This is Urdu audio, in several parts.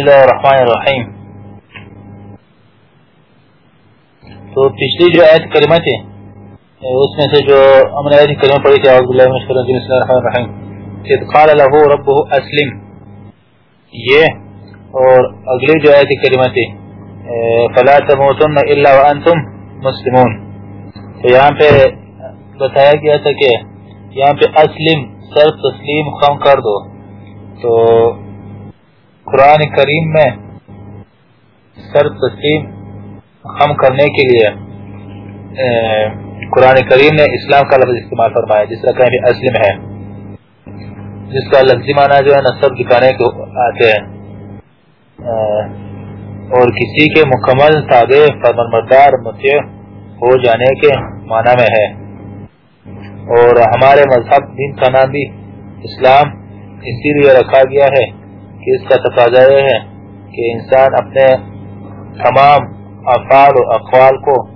بسم اللہ الرحمن الرحیم۔ تو پچھلی جو آیت کلمہ تھی، اس میں سے جو ہم نے آیت کلمہ پڑھی تھی، اعوذ باللہ من الشیطان الرجیم، بسم اللہ الرحمن الرحیم۔ کہ قال له ربه اسلم۔ یہ اور اگلی جو آیت کلمہ تھی فلا تموتن الا وانتم مسلمون۔ تو یہاں پہ بتایا گیا تھا کہ یہاں پہ اسلم، سر تسلیم خم کر دو۔ تو قرآن کریم میں سر تسلیم خم کرنے کے لیے قرآن کریم نے اسلام کا لفظ استعمال فرمایا، جس طرح کہیں بھی اسلم ہے۔ جس کا لفظی معنی جو ہے نا، سب دکھانے کے آتے ہیں۔ اور کسی کے مکمل تابع فرمان مردار ہو جانے کے معنی میں ہے۔ اور ہمارے مذہب دین کا نام بھی اسلام، اسی لیے رکھا گیا ہے۔ کہ اس کا تقاضا یہ ہے کہ انسان اپنے تمام افعال و اقوال کو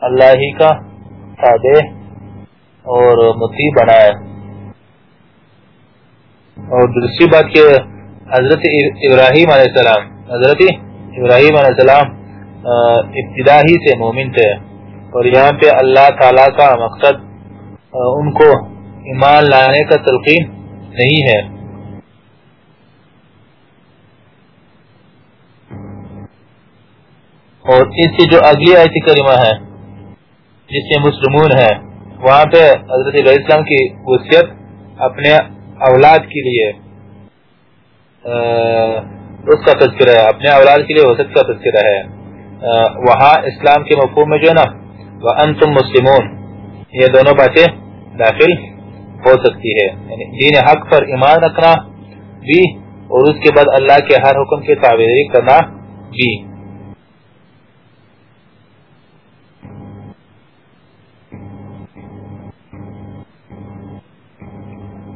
اللہ ہی کا تابع اور متی بنائے۔ اور دوسری بات کہ حضرت ابراہیم علیہ السلام، حضرت ابراہیم علیہ السلام ابتدا ہی سے مومن تھے اور یہاں پہ اللہ تعالی کا مقصد ان کو ایمان لانے کا تلقین نہیں ہے۔ اور اس کی جو اگلی آیت کریمہ ہے، جس میں مسلمون ہے وہاں پہ حضرت علیہ السلام کی وصیت اپنے اولاد کے لیے اس کا تذکرہ ہے، اپنے اولاد کے لیے وسط کا تذکرہ ہے۔ وہاں اسلام کے مفہوم میں جو ہے نا وہ انتم مسلمون، یہ دونوں باتیں داخل ہو سکتی ہے۔ یعنی دین حق پر ایمان رکھنا بھی اور اس کے بعد اللہ کے ہر حکم کی تعبیری کرنا بھی۔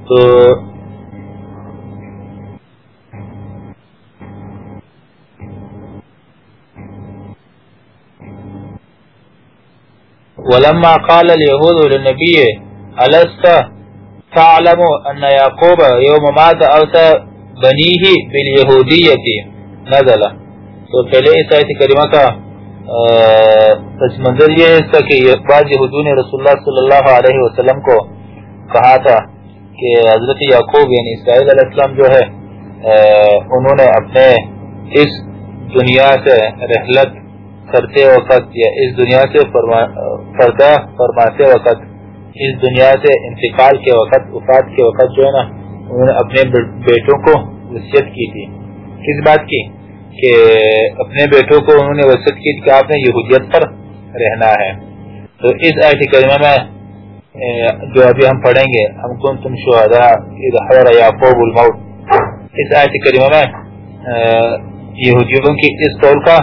تو ولما قال اليهود للنبي، ألست تعلم أن يعقوب يوم مات أوتى بنيه باليهودية؟ نزل. تو پہلے اس آیت کریمہ کا پس منظر یہ ہے کہ بعض یہودوں نے رسول اللہ صلی اللہ علیہ وسلم کو کہا تھا کہ حضرت یعقوب یعنی اسرائیل علیہ السلام جو ہے انہوں نے اپنے اس دنیا سے رحلت کرتے وقت یا اس دنیا سے پردہ فرماتے وقت، اس دنیا سے انتقال کے وقت، وفات کے وقت جو ہے نا، انہوں نے اپنے بیٹوں کو وصیت کی تھی۔ کس بات کی؟ کہ اپنے بیٹوں کو انہوں نے وصیت کی کہ آپ نے یہودیت پر رہنا ہے۔ تو اس ایسی کریمہ میں جو ابھی ہم پڑھیں گے، ہم کن تم شہدا حضر یعقوب الموت. اس آیت کریمہ میں یہودیوں کی اس قول کا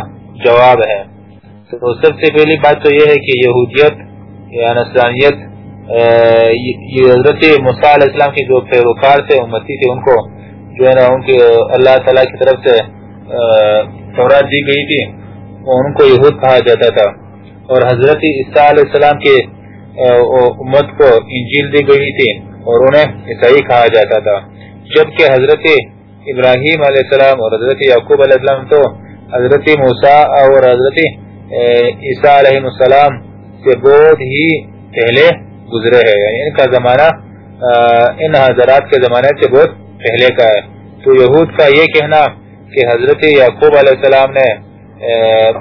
جواب ہے۔ تو سب سے پہلی بات تو یہ ہے کہ یہودیت یعنی یا نصرانیت یہ حضرت موسیٰ علیہ السلام کے جو پیروکار تھے امتی تھے، ان کو جو ہے نا، ان کی اللہ تعالیٰ کی طرف سے تورات دی گئی تھی ان کو یہود کہا جاتا تھا۔ اور حضرت عیسیٰ علیہ السلام کے امت کو انجیل دی گئی تھی اور انہیں عیسائی کہا جاتا تھا۔ جبکہ حضرت ابراہیم علیہ السلام اور حضرت یعقوب علیہ السلام تو حضرت موسیٰ اور حضرت عیسیٰ علیہ السلام سے بہت ہی پہلے گزرے ہیں۔ یعنی ان کا زمانہ ان حضرات کے زمانے سے بہت پہلے کا ہے۔ تو یہود کا یہ کہنا کہ حضرت یعقوب علیہ السلام نے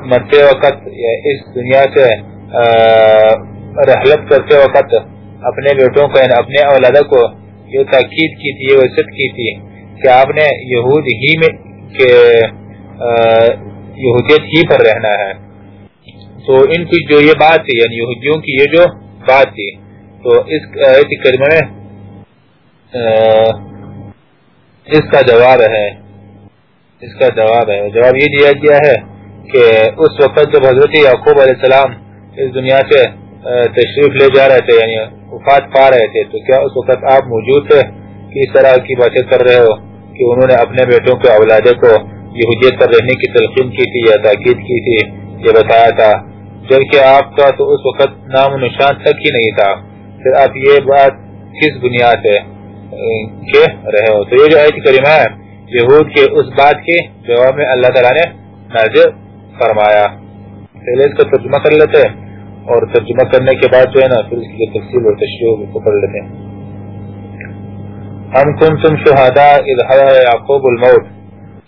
مرتے وقت اس دنیا سے رحلت کرتے وقت اپنے بیٹوں کو یعنی اپنے اولادہ کو یہ تاکید کی تھی، یہ وسط کی تھی کہ آپ نے یہود ہی میں کہ یہودیت ہی پر رہنا ہے۔ تو ان کی جو یہ بات تھی یعنی یہودیوں کی یہ جو بات تھی، تو اس کریمہ میں اس کا جواب ہے۔ اس کا جواب ہے۔ جواب یہ دیا گیا ہے کہ اس وقت جب حضرت یعقوب علیہ السلام اس دنیا سے تشریف لے جا رہے تھے یعنی وفات پا رہے تھے۔ تو کیا اس وقت آپ موجود تھے کس طرح کی باتیں کر رہے ہو کہ انہوں نے اپنے بیٹوں کے اولادے کو یہودیت پر رہنے کی تلقین کی تھی یا تاکید کی تھی؟ یہ بتایا تھا۔ جبکہ آپ کا تو اس وقت نام و نشان تک ہی نہیں تھا۔ پھر آپ یہ بات کس بنیاد پہ رہے ہو؟ تو یہ جو آیت کریمہ ہے، یہود کے اس بات کے جواب میں اللہ تعالیٰ نے نازل فرمایا۔ پہلے اس کا ترجمہ کر لیتے۔ ہیں اور ترجمہ کرنے کے بعد جو ہے نا، پھر اس کی تفصیل اور تشریح کو پڑھ لیتے ہیں۔ ہم کن تم شہادا اظہار یعقوب الموت۔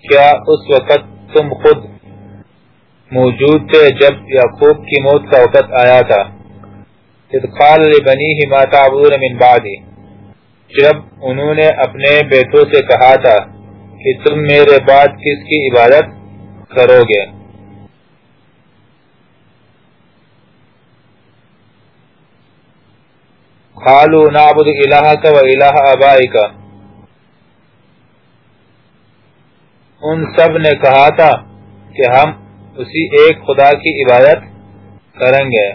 کیا اس وقت تم خود موجود تھے جب یعقوب کی موت کا وقت آیا تھا؟ قال لبنیہ ما تعبدون من بعدی۔ جب انہوں نے اپنے بیٹوں سے کہا تھا کہ تم میرے بعد کس کی عبادت کرو گے؟ خالو نابد الہ کا و الہ کا ان سب نے کہا تھا کہ ہم اسی ایک خدا کی عبادت کریں گے۔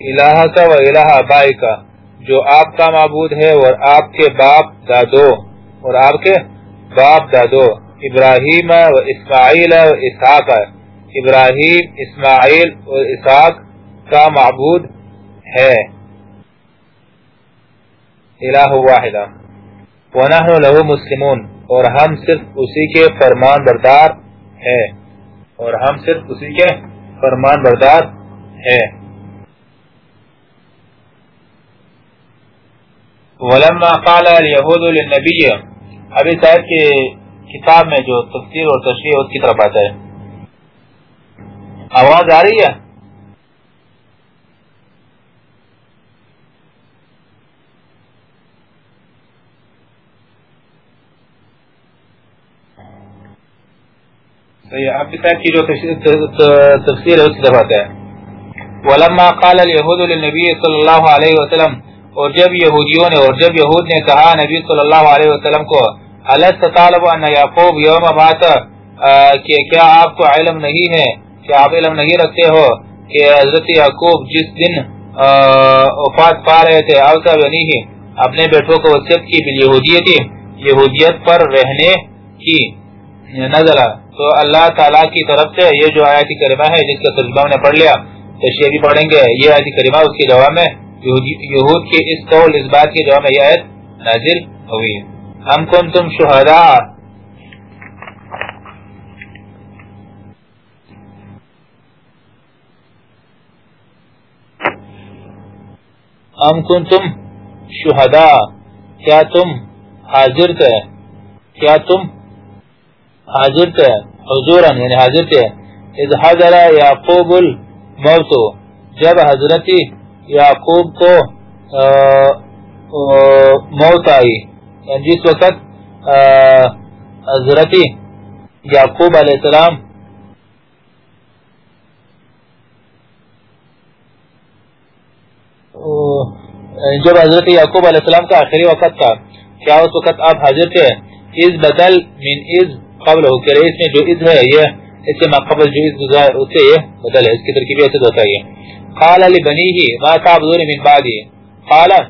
الہ کا و الہ آبائی کا جو آپ کا معبود ہے اور آپ کے باپ دادو، اور آپ کے باپ دادو، ابراہیم و اسماعیل و اسحاق ابراہیم، اسماعیل و اسحاق کا معبود ہے۔ الہ واحدہ. ونحن له مسلمون، اور ہم صرف اسی کے فرمان بردار ہیں. اور ہم صرف اسی کے فرمان بردار ہیں. ولما قال اليهود للنبي، ابھی صاحب کی کتاب میں جو تفسیر اور تشریح اس کی طرف آتا ہے. آواز آ رہی ہے؟ ابھی کی جو تفسیر ہے، اس کی طرف ہے۔ ولما قال اليهود للنبي صلی اللہ علیہ وسلم، اور جب یہودیوں نے اور جب یہود نے کہا، نبی صلی اللہ علیہ وسلم کو الست طالب ان یعقوب یوم بات کہ کیا آپ کو علم نہیں ہے؟ کہ آپ علم نہیں رکھتے ہو کہ حضرت یعقوب جس دن وفات پا رہے تھے اوسا بنی یعنی ہی، اپنے بیٹوں کو وصیت کی بالیہودیت یہودیت پر رہنے کی نظر تو اللہ تعالیٰ کی طرف سے یہ جو آیت کریمہ ہے، جس کا ترجمہ نے پڑھ لیا تشریح بھی پڑھیں گے۔ یہ آیت کریمہ اس کے جواب میں یہود کے اس قول، اس بات کی جواب میں یہ آیت نازل ہوئی۔ ہم کن تم شہداء؟ ہم کن تم شہداء؟ کیا تم حاضر تھے؟ کیا تم حاضر تھے؟ حضورا یعنی حاضر تھے۔ اذ حضر یعقوب الموت، جب حضرتی یعقوب کو موت آئی۔ یعنی جس وقت حضرت یعقوب علیہ السلام یعنی جب حضرت یعقوب علیہ السلام کا آخری وقت تھا، کیا اس وقت آپ حاضر تھے؟ از بدل من از قبل ہو کر اس میں جو از ہے، یہ اس سے قبل جو از گزار اسے یہ بدل ہے اس کی ترکیبی ایسے ہوتا ہے۔ قال لبنیہ، ما تعبدون من بعدی۔ قال،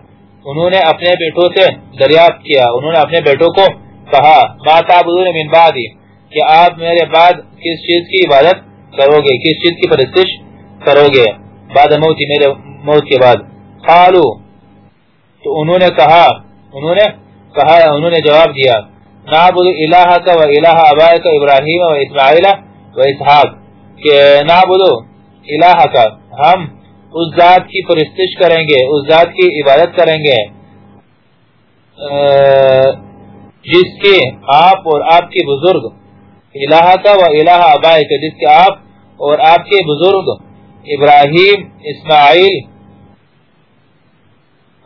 انہوں نے اپنے بیٹوں سے دریافت کیا۔ انہوں نے اپنے بیٹوں کو کہا، ما تعبدون من بعدی، کہ آپ میرے بعد کس چیز کی عبادت کرو گے؟ کس چیز کی پرستش کرو گے؟ بعد موتی میرے موت کے بعد۔ قالو تو انہوں نے کہا، انہوں نے کہا، انہوں نے جواب دیا۔ نعبد الہ کا و الہ ابائے کا ابراہیم و اسماعیل و اسحاق کہ نعبد الہ کا ہم اس ذات کی پرستش کریں گے، اس ذات کی عبادت کریں گے. جس کے آپ اور آپ کے بزرگ الہ کا و الہ ابائے کا جس کے آپ اور آپ کے بزرگ ابراہیم اسماعیل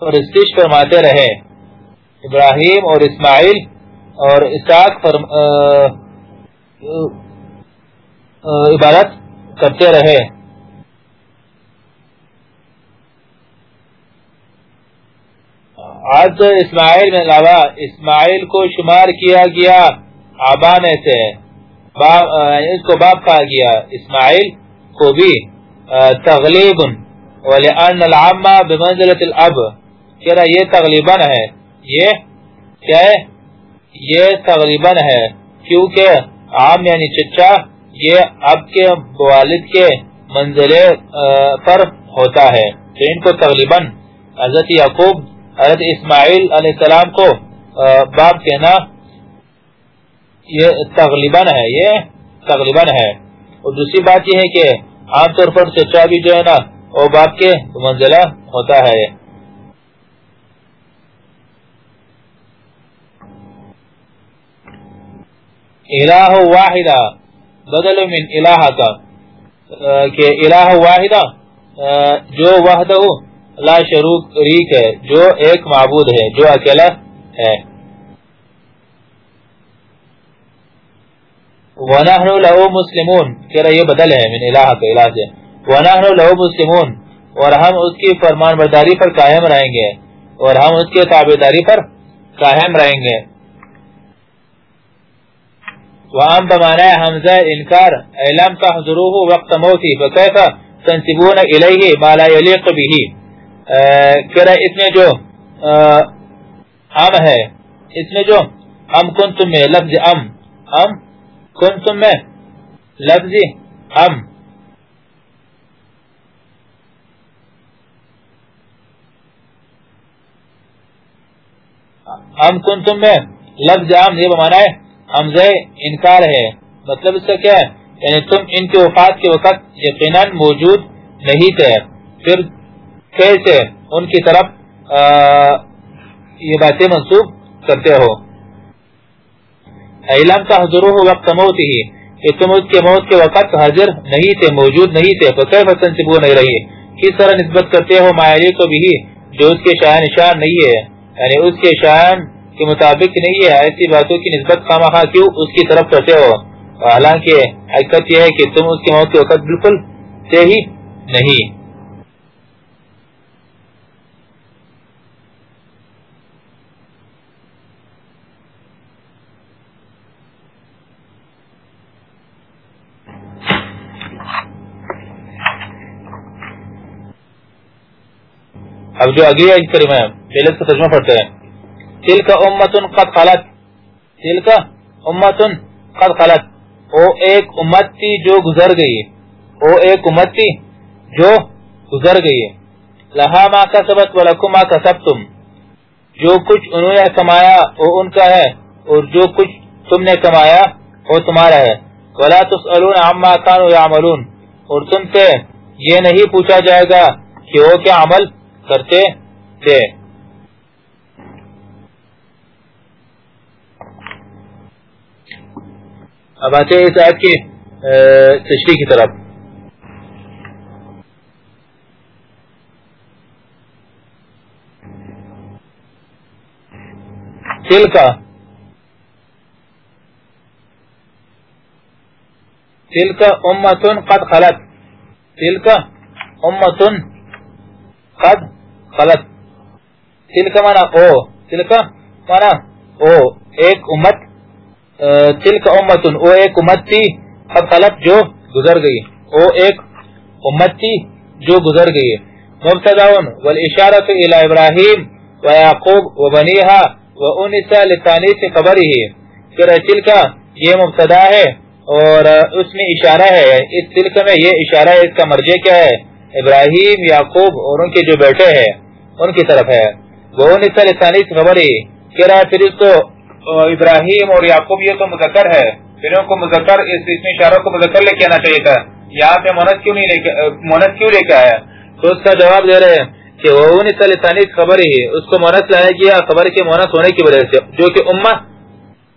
اور استش فرماتے رہے. ابراہیم اور اسماعیل اور اساق فرم عبارت کرتے رہے۔ آج اسماعیل میں علاوہ اسماعیل کو شمار کیا گیا آبانے سے یعنی اس کو باپ کہا گیا۔ اسماعیل کو بھی تغلیب۔ وَلِأَنَّ الْعَمَّ بِمَنزِلَةِ الْأَبْ۔ کہہ یہ تغلیباً ہے۔ یہ کیا ہے؟ یہ تغلیباً ہے، کیونکہ عام یعنی چچا یہ اب کے والد کے منزلے پر ہوتا ہے۔ تو ان کو تغلیباً حضرت یعقوب، حضرت اسماعیل علیہ السلام کو باپ کہنا یہ تغلیباً ہے، یہ تغلیباً ہے۔ اور دوسری بات یہ ہے کہ عام طور پر چچا بھی جو ہے نا، وہ باپ کے منزلہ ہوتا ہے۔ الہ واحدہ بدل من الہ کا کہ الہ واحدہ جو وحدہ لا شریک ہے، جو ایک معبود ہے، جو اکیلا ہے. وَنَحْنُ لَهُ مُسْلِمُونَ. کہہ رہا یہ بدل ہے، من الہ کا الہ سے. وَنَحْنُ لَهُ مُسْلِمُونَ. اور ہم اس کی فرمان برداری پر قائم رہیں گے. اور ہم اس کے تابداری پر قائم رہیں گے. وَعَمْ بَمَانَا حَمْزَ انکار اعلام تحضروه وقت موتی فَكَيْفَ تنسبون الیہ ما لا یلیق به؟ اس میں جو ام ہے اس میں جو ام کن تم میں، لفظ ام ام کن تم میں، لفظ ام ام کن تم میں، لفظ ام یہ بمانا ہے حمزہ انکار ہے۔ مطلب اس کا کیا ہے؟ یعنی تم ان کے وفات کے وقت یقیناً موجود نہیں تھے۔ پھر کیسے ان کی طرف یہ باتیں منسوخ کرتے ہو؟ علم کا حضور وقت موت ہی، کہ تم اس کے موت کے وقت حاضر نہیں تھے، موجود نہیں تھے تو کئی فصل سے نہیں رہی۔ کس طرح نسبت کرتے ہو مایری کو بھی، جو اس کے شاہ نشان نہیں ہے۔ یعنی اس کے شان کے مطابق نہیں ہے ایسی باتوں کی نسبت خواہ کیوں اس کی طرف کرتے ہو؟ حالانکہ حقیقت یہ ہے کہ تم اس کے موت کے وقت بالکل سے ہی نہیں۔ اب جو اگلی آیت کریمہ ہے، پہلے سے ترجمہ پڑھتے ہیں۔ تل کا امت قد خلط تل کا امت قد خلط او ایک امت تھی جو گزر گئی۔ او ایک امت تھی جو گزر گئی۔ لہا ما کسبت ولکم ما کسبتم جو کچھ انہوں نے کمایا وہ ان کا ہے اور جو کچھ تم نے کمایا وہ تمہارا ہے۔ ولا تسألون عما كانوا يعملون۔ اور تم سے یہ نہیں پوچھا جائے گا کہ وہ کیا عمل کرتے تھے۔ اب آتے ہیں اس آیت کی تشریح کی طرف۔ تل کا۔ تل کا امتن قد خلط تل کا امتن قد غلط تل کا مانا او، تل کا مانا او، ایک امت۔ تل کا امتن او ایک امت تھی قد غلط جو گزر گئی او ایک امت تھی جو گزر گئی مبتدعون والاشارت الى ابراہیم و یعقوب و بنیہا و انسا لتانی سے قبری ہی پھر تل کا یہ مبتدا ہے اور اس میں اشارہ ہے۔ یعنی اس تلک میں یہ اشارہ ہے، اس کا مرجع کیا ہے؟ ابراہیم، یعقوب اور ان کے جو بیٹے ہیں، ان کی طرف ہے۔ وہ لسانی خبر ہی کہہ رہا پھر اس کو ابراہیم اور یعقوب، یہ تو مذکر ہے۔ پھر ان کو مذکر، اس میں اشاروں کو مذکر لے کے آنا چاہیے تھا۔ یہاں پہ مونت کیوں نہیں لے مونت کیوں لے کے آیا؟ تو اس کا جواب دے رہے کہ وہ ثانی خبر ہی اس کو مونس لایا گیا خبر کے مونس ہونے کی وجہ سے۔ جو کہ امہ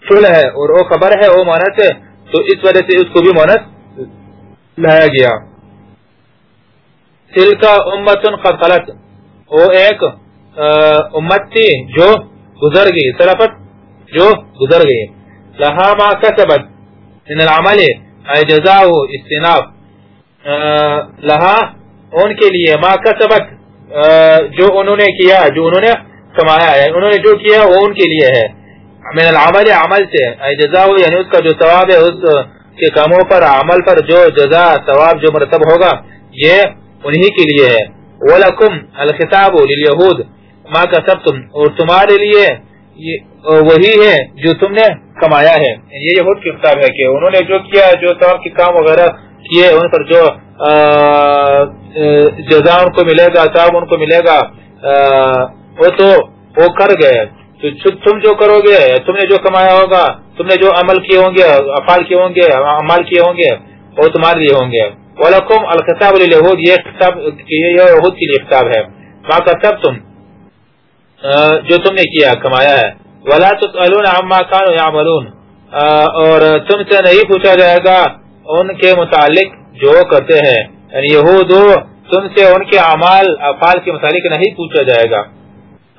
فل ہے اور وہ خبر ہے، وہ مونس ہے، تو اس وجہ سے اس کو بھی مونس لایا گیا۔ تل کا امتن خلط وہ ایک امت تھی جو گزر گئی۔ سلفت جو گزر گئی لہا ما کسبت. من العمل. جزاء استناف. لہا، ان کے لیے ما کسبت. جو انہوں نے کیا، جو انہوں نے کمایا ہے. انہوں نے جو کیا وہ ان کے لیے ہے. من العمل، عمل سے. جزا یعنی اس کا جو ثواب ہے، اس کے کاموں پر، عمل پر جو جزا ثواب جو مرتب ہوگا، یہ انہی کے لیے ہے. وَلَكُمْ الْخِتَابُ لِلْيَهُودِ. مَا كَسَبْتُمْ اور تمہارے لیے وہی ہے جو تم نے کمایا ہے۔ یعنی یہ یہود کی کتاب ہے کہ انہوں نے جو کیا، جو ثواب کے کام وغیرہ کیے، ان پر جو جزا ان کو ملے گا ثواب ان کو ملے گا وہ تو، وہ کر گئے۔ تو تم جو کرو گے، تم نے جو کمایا ہوگا، تم نے جو عمل کیے ہوں گے، افعال کیے ہوں گے عمل کیے ہوں گے، وہ تمہارے لیے ہوں گے۔ وَلَكُمْ الْخِتَابُ لِلْيَهُودِ، یہ کتاب یہ یہود کے لیے کتاب ہے۔ ما کتب تم جو تم نے کیا، کمایا ہے۔ وَلَا تُسْأَلُونَ عَمَّا كَانُوا يَعْمَلُونَ۔ اور تم سے نہیں پوچھا جائے گا ان کے متعلق جو کرتے ہیں۔ یعنی یہود، تم سے ان کے اعمال، افعال کے متعلق نہیں پوچھا جائے گا۔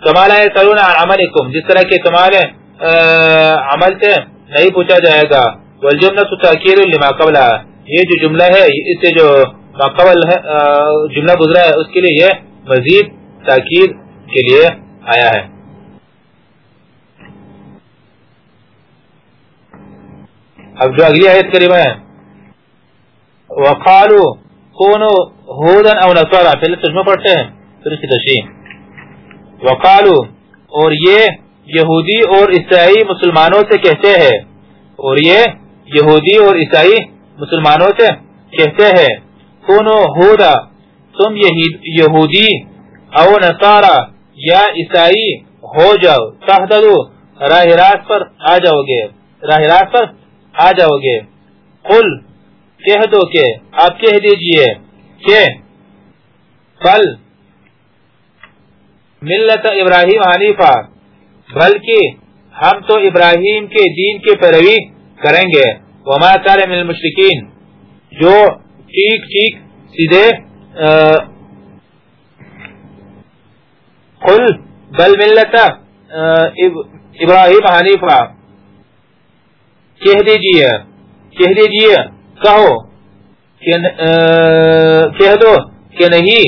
کمالا سلون عملکم جس طرح کے تمہارے عمل سے نہیں پوچھا جائے گا۔ والجملہ تاکیر لما قبل یہ جو جملہ ہے، اس سے جو قبل ہے جملہ گزرا ہے، اس کے لیے یہ مزید تاکیر کے لیے آیا ہے۔ اب جو اگلی آیت قریب ہے وقالو، کونو، ہودن او نصارا، پہلے تجمہ پڑھتے ہیں، پھر اس کی تشریح۔ وقالو، اور یہ یہودی اور عیسائی مسلمانوں سے کہتے ہیں۔ اور یہ یہودی اور عیسائی مسلمانوں سے کہتے ہیں۔ کونو ہودا تم یہودی او نصارا یا عیسائی ہو جاؤ تحتدو راہ راست پر آ جاؤ گے راہ راست پر آ جاؤ گے قل، کہہ دو کہ آپ کہہ دیجیے کہ فل ملت ابراہیم حنیفہ، بلکہ ہم تو ابراہیم کے دین کے پیروی کریں گے۔ وما کار من المشرکین، جو ٹھیک ٹھیک سیدھے قل، بل ملت ابراہیم حنیفہ۔ کہہ دیجیے کہہ دیجیے، کہو کہہ دو کہ نہیں،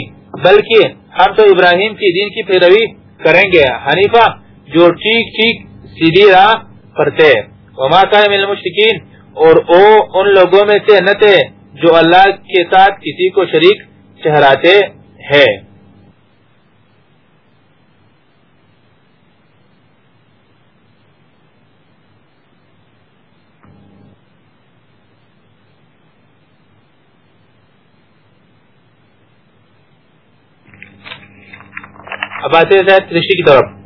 بلکہ ہم تو ابراہیم کی دین کی پیروی کریں گے۔ حنیفہ جو ٹھیک ٹھیک، سیدھی راہ کرتے وما کان من المشرکین، اور او ان لوگوں میں سے نہ تھے جو اللہ کے ساتھ کسی کو شریک ٹھہراتے ہیں۔ بعد كده کی طرف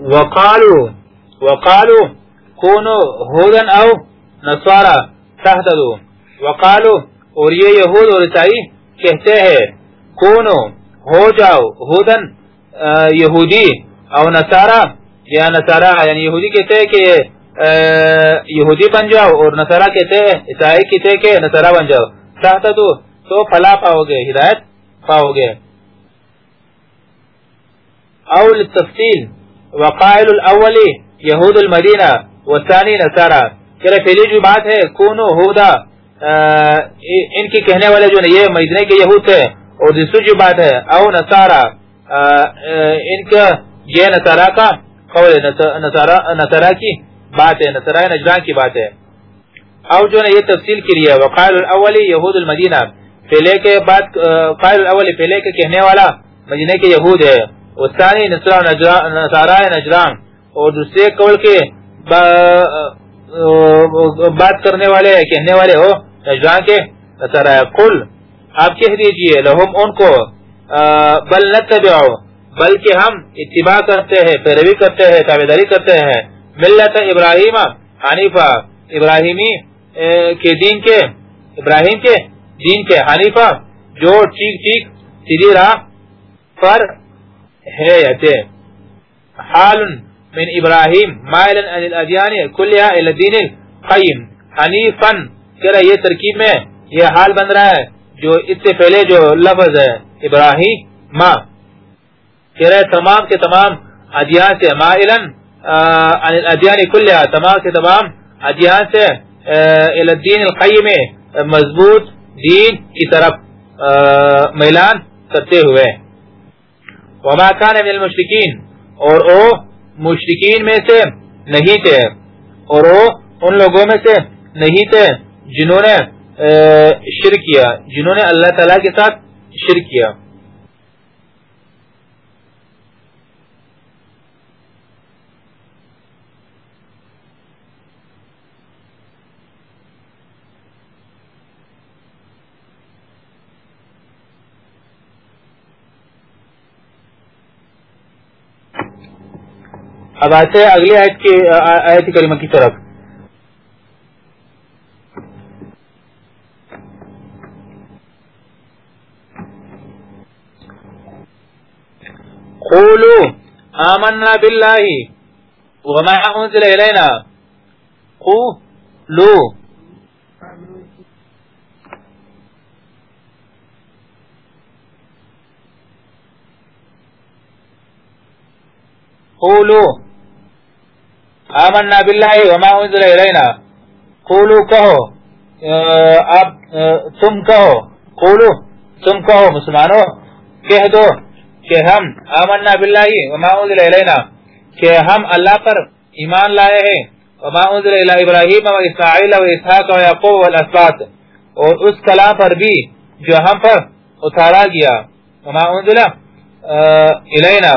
وقالوا وقالوا كونوا هودا أو نصارى تهتدوا. وقالوا یہود يهود ورسائي کہتے ہیں، کونو، ہو جاؤ، ہودن یہودی او نصارا. یا نصارا یعنی یہودی کہتے ہیں کہ یہودی بن جاؤ اور نصارا کہتے ہیں، عیسائی کہتے ہیں کہ نصارا بن جاؤ۔ چاہتا تو تو فلا پاؤ گے ہدایت پاؤ گے اول تفصیل وقائل الاولی یہود المدینہ وثانی نصارا۔ کہ پہلی جو بات ہے، کونو ہودا ان کے کہنے والے جو یہ مدینے کے یہود تھے، اور دوسری جو بات ہے، او نصارا ان کا یہ نصارا کا قول نصارا نصارا کی بات ہے، نصارا نجران کی بات ہے۔ او جو یہ تفصیل کے لیے وقال الاولی یہود المدینہ، پہلے کے بعد قائل الاولی پہلے کے کہنے والا مدینے کے یہود ہے وستانی نصارا نجران اور دوسرے قول کے بات کرنے والے، کہنے والے ہو نجران کے نصارا قل، آپ کہہ دیجیے، لہم ان کو بل نتبعو، بلکہ ہم اتباع کرتے ہیں، پیروی کرتے ہیں تابداری کرتے ہیں۔ ملت ابراہیم، حنیفہ، ابراہیمی کے دین کے، ابراہیم کے دین کے حنیفہ، جو ٹھیک ٹھیک سیدھی راہ پر ہے یتے حال من ابراہیم مائلا عن الادیان کلیہ الى الدین القیم، حنیفا کہہ رہا یہ ترکیب میں یہ حال بن رہا ہے، جو اس سے پہلے جو لفظ ہے، ابراہیم ماں کہہ رہے تمام کے تمام ادیان سے مائلا عن کلیہ تمام کے تمام ادیان سے الدین القیم، مضبوط دین کی طرف میلان کرتے ہوئے۔ وما کان من المشرکین، اور او مشرکین میں سے نہیں تھے، اور وہ ان لوگوں میں سے نہیں تھے۔ جنہوں نے شرک کیا، جنہوں نے اللہ تعالی کے ساتھ شرک کیا۔ اب آتے ہیں اگلی آیت کی آیت کریمہ کی طرف۔ آمنا باللہ۔ وما انزل الینا۔ قولوا قولوا آمنا باللہ وما انزل الینا۔ قولو کہو۔ اب تم کہو۔ قولو، تم کہو، مسلمانوں، کہہ دو۔ کہ ہم آمنا باللہ وما انزل الینا، کہ ہم اللہ پر ایمان لائے ہیں وما انزل الى ابراہیم و اسماعیل و اسحاق و یعقوب والاسبات اور اس کلام پر بھی جو ہم پر اتارا گیا وما انزل الینا،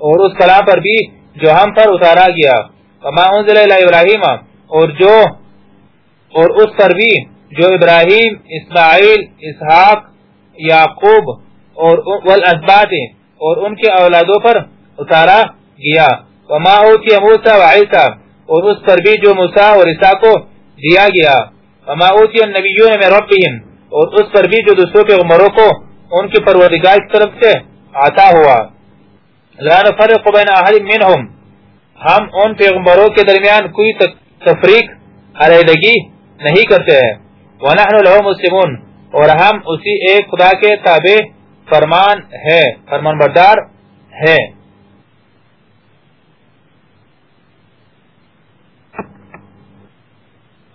اور اس کلام پر بھی جو ہم پر اتارا گیا وما انزل الى ابراہیم، اور جو، اور اس پر بھی جو ابراہیم، اسماعیل، اسحاق، یعقوب، اور والاسبات اور ان کے اولادوں پر اتارا گیا۔ وما اوتی موسیٰ و عیسیٰ اور اس پر بھی جو موسیٰ اور عیسیٰ کو دیا گیا۔ وما اوتی النبیون میں ربیم اور اس پر بھی جو دوسروں کے عمروں کو ان کی پروردگار کی طرف سے آتا ہوا۔ لا نفرق بین احد منہم، ہم ان پیغمبروں کے درمیان کوئی تفریق علیدگی نہیں کرتے۔ ہیں وَنَحْنُ لَهُ مُسْلِمُونَ، اور ہم اسی ایک خدا کے تابع فرمان ہے فرمان بردار ہے۔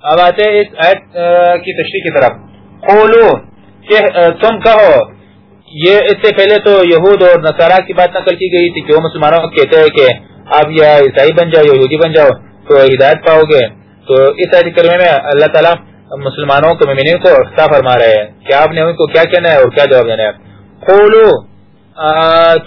اب آتے ہیں اس آیت کی تشریح کی طرف۔ قولو، کہ تم کہو۔ یہ، اس سے پہلے تو یہود اور نصارہ کی بات نقل کی گئی تھی کہ وہ مسلمانوں کو کہتے ہیں کہ آپ یا عیسائی بن جاؤ یہودی بن جاؤ تو ہدایت پاؤ گے۔ تو اس آیت کریمے میں اللہ تعالیٰ مسلمانوں کو ممنین کو خطا فرما رہے ہیں۔ کہ آپ نے ان کو کیا کہنا ہے اور کیا جواب دینا ہے؟ قولو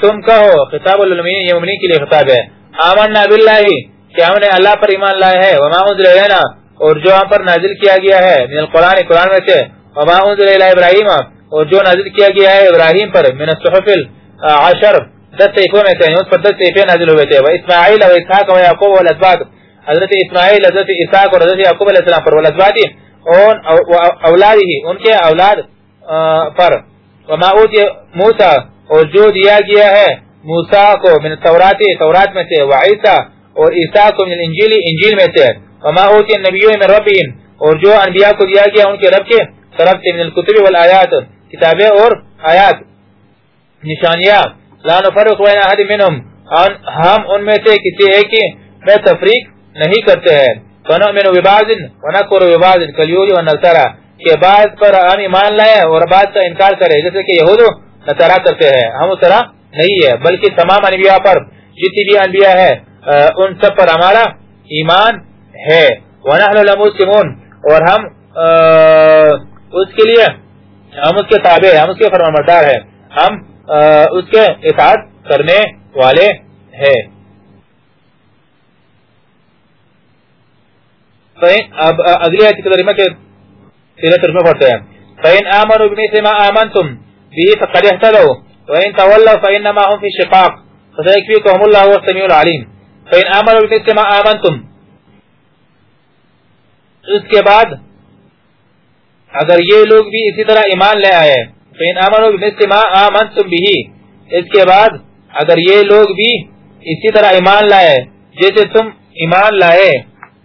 تم کہو، خطاب المین یہ ممنین کے لیے خطاب ہے۔ آمنا باللہ، کہ ہم نے اللہ پر ایمان لائے ہیں وما انزل الینا، اور جو ہم پر نازل کیا گیا ہے، من القرآن، قرآن میں سے، وما انزل الی ابراہیم، اور جو نازل کیا گیا ہے ابراہیم پر، من الصحف العشر دس صحیفوں میں سے یعنی اس پر دس صحیفے نازل ہوئے تھے۔ وہ اسماعیل اور اسحاق و یعقوب والاسباط حضرت اسماعیل، حضرت اسحاق اور حضرت یعقوب علیہ السلام پر والاسباط اور اولاد ہی ان کے اولاد پر۔ وما اوتی موسیٰ، اور جو دیا گیا ہے موسیٰ کو من تورات تورات میں سے وعیسیٰ اور عیسیٰ کو من انجیل انجیل میں سے۔ وما اوتی النبیون من ربین اور جو انبیاء کو دیا گیا ان کے رب کے طرف سے من الکتب والآیات، کتابیں اور آیات، نشانیاں۔ لا نفرق بین احد منهم ہم ان میں سے کسی ایک میں تفریق نہیں کرتے ہیں۔ فنؤمن ببعض، ونکفر ببعض کالیہود والنصارى۔ کہ بعض پر ہم ایمان لائے اور بعض کا انکار کرے، جیسے کہ یہود نصارہ کرتے ہیں۔ ہم اس طرح نہیں ہے، بلکہ تمام انبیاء پر، جتنی بھی انبیاء ہے ان سب پر ہمارا ایمان ہے۔ ونحن لمسلمون۔ اور ہم اس کے لیے، ہم اس کے تابع ہم اس کے فرمانبردار ہیں۔ ہم اس کے اطاعت کرنے والے ہیں۔ اب اگلی آیت کریمہ کے تیرہ ترجمہ پڑھتے ہیں فإن آمنوا بمثل ما آمنتم به فقد اهتدوا. وإن تولوا فإنما هم في شقاق. فسيكفيكهم الله هو السميع العليم. فإن آمنوا بمثل ما آمنتم. اس کے بعد اگر یہ لوگ بھی اسی طرح ایمان لے آئے، فإن آمنوا بمثل ما آمنتم به. اس کے بعد اگر یہ لوگ بھی اسی طرح ایمان لائے، جیسے تم ایمان لائے،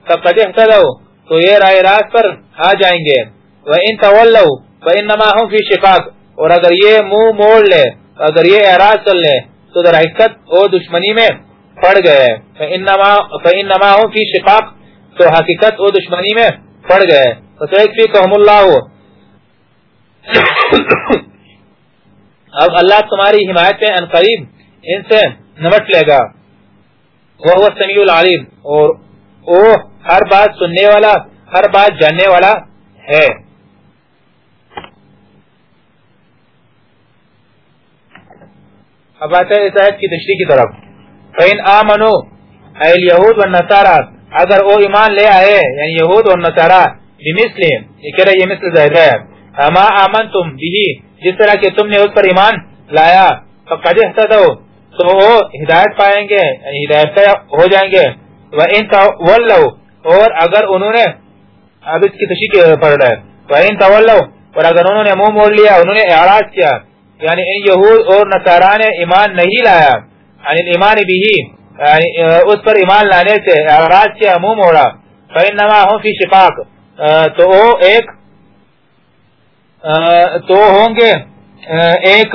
فقد اهتدوا، تو یہ رائے راست پر آ جائیں گے۔ وَإِن تَوَلَّوْا فَإِنَّمَا هُمْ فِي شِقَاقٍ۔ اور اگر یہ منہ موڑ لے، اگر یہ اعراض کر لے، تو در حقیقت وہ دشمنی میں پڑ گئے۔ فَإِنَّمَا هُمْ فِي شِقَاقٍ۔ تو حقیقت وہ دشمنی میں پڑ گئے۔ فَسَيَكْفِيكَهُمُ اللَّهُ۔ اب اللہ تمہاری حمایت میں انقریب ان سے نمٹ لے گا۔ وہ السمیع العلیم اور وہ ہر بات سننے والا، ہر بات جاننے والا ہے۔ اب آتا ہے اس آیت کی تشریح کی طرف۔ فَإِنْ آمَنُوا اَيْلْ يَهُودْ وَالنَّسَارَ اگر وہ ایمان لے آئے یعنی یہود اور نصارہ بمثل یہ کہہ رہے یہ مثل ظاہر ہے۔ اما آمنتم بھی جس طرح کہ تم نے اس پر ایمان لایا، فقد احتدوا، تو وہ ہدایت پائیں گے یعنی ہدایت ہو جائیں گے۔ وَإِن تَوَلَّوْا، اور اگر انہوں نے، اب اس کی تشریح پڑھ رہا ہے۔ وَإِن تَوَلَّوْا، اور اگر انہوں نے منہ موڑ لیا، انہوں نے اعراض کیا یعنی ان یہود اور نصارہ نے ایمان نہیں لایا۔ یعنی ایمان بھی یعنی اس پر ایمان لانے سے اعراض کیا، منہ موڑا۔ فَإِنَّمَا هُمْ فِي شِقَاقٍ تو وہ ایک تو ہوں گے ایک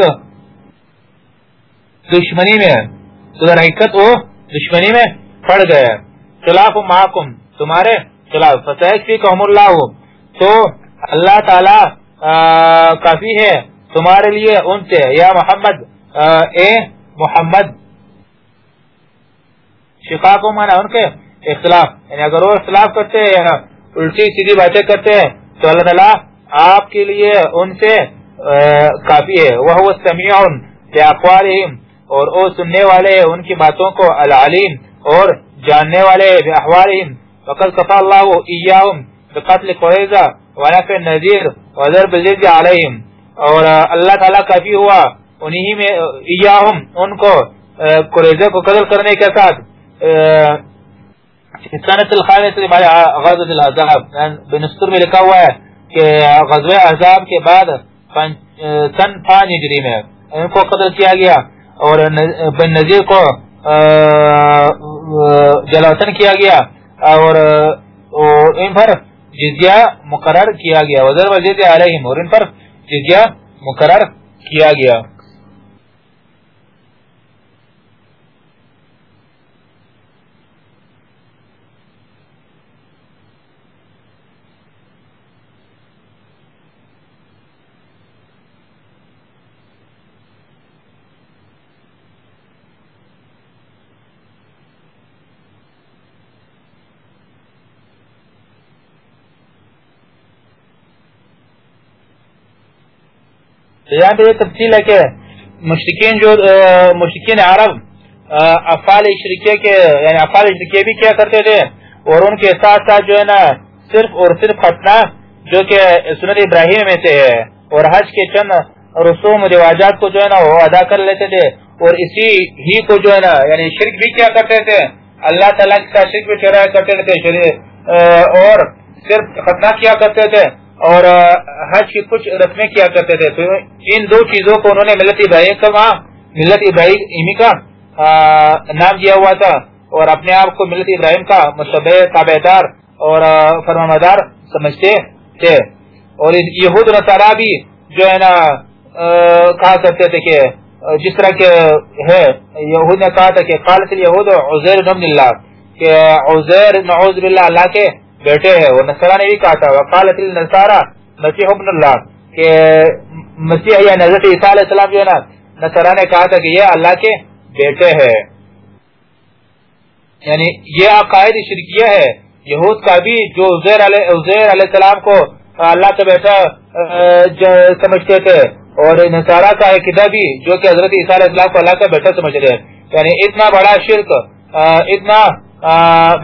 دشمنی میں۔ تو در حقیقت وہ دشمنی میں پڑ گئے۔ خلاف محکم تمہارے خلاف۔ فتح فی قوم اللہ تو اللہ تعالی کافی ہے۔ تمہارے لیے ان سے، یا محمد اے محمد۔ شفا کو مانا ان کے اختلاف۔ یعنی اگر وہ اختلاف کرتے ہیں یعنی الٹی سیدھی باتیں کرتے ہیں، تو اللہ تعالیٰ آپ کے لیے ان سے کافی ہے۔ وہ سمیع اخبارہم اور وہ سننے والے ان کی باتوں کو العلیم اور جاننے والے احوالہم وقت کفا اللہ ایاہم بقتل قریضہ ونفع نذیر وضرب زید علیہم اور اللہ تعالیٰ کافی ہوا، انہی میں، ایاہم، ان کو قریضہ کو قتل کرنے کے ساتھ سنت الخامس غزوة العذاب بنستر میں لکھا ہوا ہے کہ غزوہ احزاب کے بعد سن پانچ ہجری میں ان کو قتل کیا گیا اور بن نظیر کو جلوسن کیا گیا اور ان پر جزیہ مقرر کیا گیا۔ وزر وزیر علیہم اور ان پر جزیہ مقرر کیا گیا۔ یہاں پہ یہ تفصیل ہے کہ مشرقین جو مشرقین عرب افعال شرکیہ کے یعنی افعال شرکیہ بھی کیا کرتے تھے اور ان کے ساتھ ساتھ جو ہے نا صرف اور صرف ختنہ جو کہ سنت ابراہیم میں سے ہے اور حج کے چند رسوم رواجات کو جو ہے نا وہ ادا کر لیتے تھے اور اسی ہی کو جو ہے نا یعنی شرک بھی کیا کرتے تھے۔ اللہ تعالیٰ کا شرک بھی ٹھہرایا کرتے تھے یعنی، اور صرف ختنہ کیا کرتے تھے۔ اور حج کی کچھ رسمیں کیا کرتے تھے؟ تو ان دو چیزوں کو انہوں نے ملت ابراہیم کا وہاں ملت ابراہیم کا نام دیا ہوا تھا، اور اپنے آپ کو ملت ابراہیم کا مشبہ تابع دار اور فرمدار سمجھتے تھے۔ اور یہود نصارہ بھی جو ہے نا کہا کرتے تھے کہ جس طرح کے ہے، یہود نے کہا تھا کہ قالت یہود عزیر نبن اللہ کہ عزیر نعوذ باللہ اللہ کے بیٹے ہیں وہ نصرہ نے بھی کہا تھا وقالت النصارى مسیح ابن اللہ کہ مسیح یا حضرت عیسیٰ علیہ السلام جو ہے نا نصرہ نے کہا تھا کہ یہ اللہ کے بیٹے ہیں۔ یعنی یہ عقائد شرکیہ ہے۔ یہود کا بھی جو عزیر علیہ, عزیر علیہ السلام کو اللہ کا بیٹا سمجھتے تھے اور نصارہ کا عقیدہ بھی جو کہ حضرت عیسیٰ علیہ السلام کو اللہ کا بیٹا سمجھتے ہیں یعنی اتنا بڑا شرک اتنا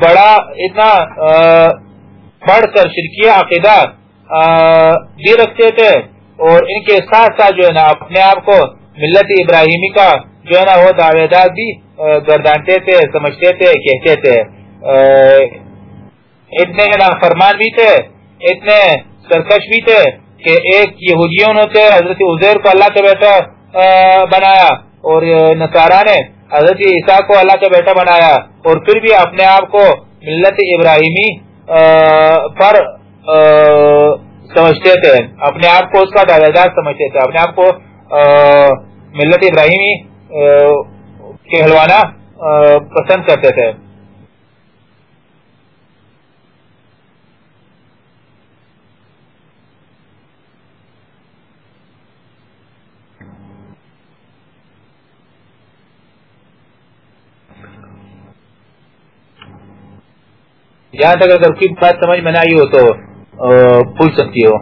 بڑا اتنا بڑھ کر شرکیہ عقیدہ بھی رکھتے تھے اور ان کے ساتھ ساتھ جو ہے نا اپنے آپ کو ملت ابراہیمی کا جو ہے نا وہ دعوے دار بھی گردانتے تھے، سمجھتے تھے، کہتے تھے۔ اتنے فرمان بھی تھے، اتنے سرکش بھی تھے کہ ایک یہودیوں نے حضرت عزیر کو اللہ کا بیٹا بنایا اور نصارہ نے حضرت عیسیٰ کو اللہ کا بیٹا بنایا اور پھر بھی اپنے آپ کو ملت ابراہیمی پر سمجھتے تھے۔ اپنے آپ کو اس کا دار سمجھتے تھے۔ اپنے آپ کو ملت ابراہیمی کہلوانا پسند کرتے تھے۔ یہاں تک اگر کوئی بات سمجھ میں نہ آئی ہو تو پوچھ سکتی ہو۔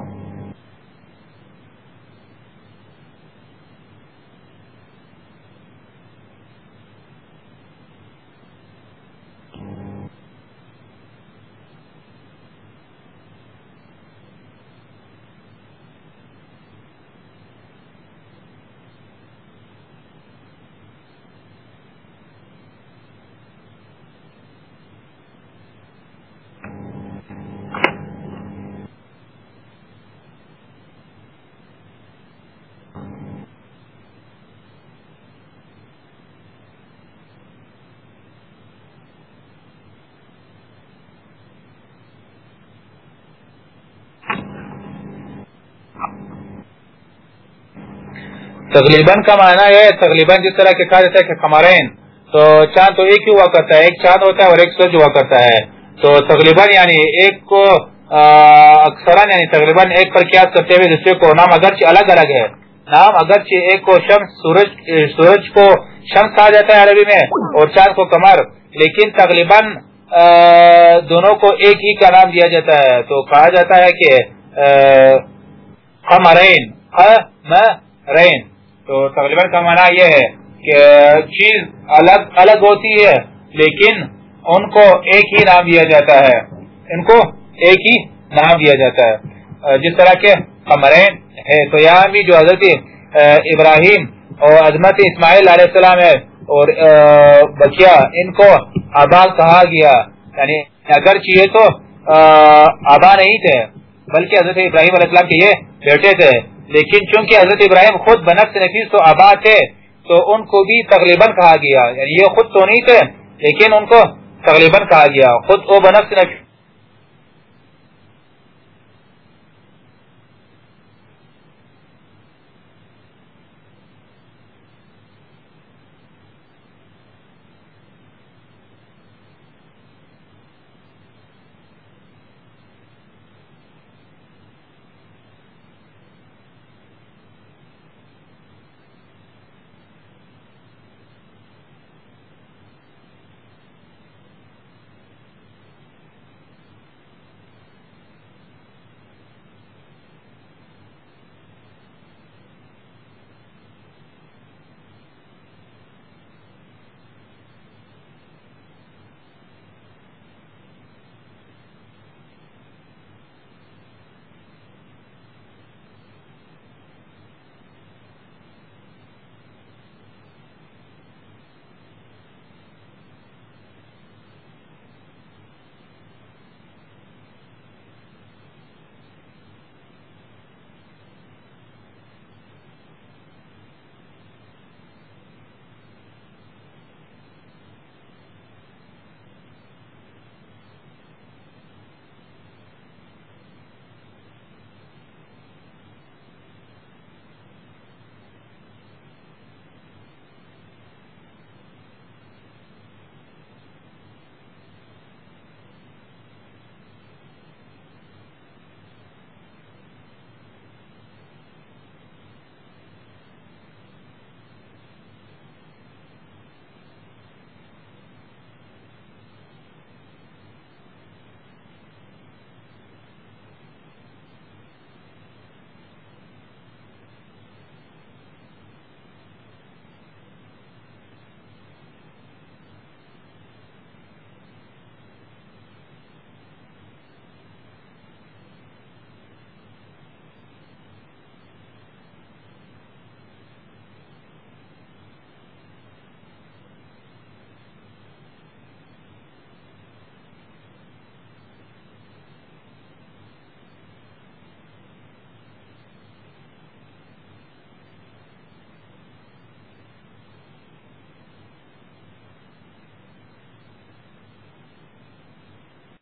تقریباً کا معنی ہے، تقریباً جس طرح کہا جاتا ہے کہ کمارین۔ تو چاند تو ایک ہی ہوا کرتا ہے، ایک چاند ہوتا ہے اور ایک سورج ہوا کرتا ہے۔ تو تقریباً یعنی ایک کو اکثر یعنی تقریباً ایک پر قیاس کرتے ہوئے دوسرے کو نام اگرچہ الگ الگ ہے۔ نام اگرچہ ایک کو شمس، سورج سورج کو شمس کہا جاتا ہے عربی میں اور چاند کو کمر لیکن تقریباً دونوں کو ایک ہی کا نام دیا جاتا ہے۔ تو کہا جاتا ہے کہ قمرین قمرین۔ تو تقریباً کا معنی یہ ہے کہ چیز الگ الگ ہوتی ہے، لیکن ان کو ایک ہی نام دیا جاتا ہے۔ ان کو ایک ہی نام دیا جاتا ہے۔ جس طرح کے قمرین ہے تو یہاں بھی جو حضرت ابراہیم اور عظمت اسماعیل علیہ السلام ہے اور بچیا ان کو آبا کہا گیا۔ یعنی اگر چاہیے تو آبا نہیں تھے، بلکہ حضرت ابراہیم علیہ السلام کے یہ بیٹے تھے۔ لیکن چونکہ حضرت ابراہیم خود بنفس نفیس تو آبا تھے، تو ان کو بھی تقریباً کہا گیا۔ یعنی یہ خود تو نہیں تھے، لیکن ان کو تقریباً کہا گیا۔ خود وہ بنفس نفیس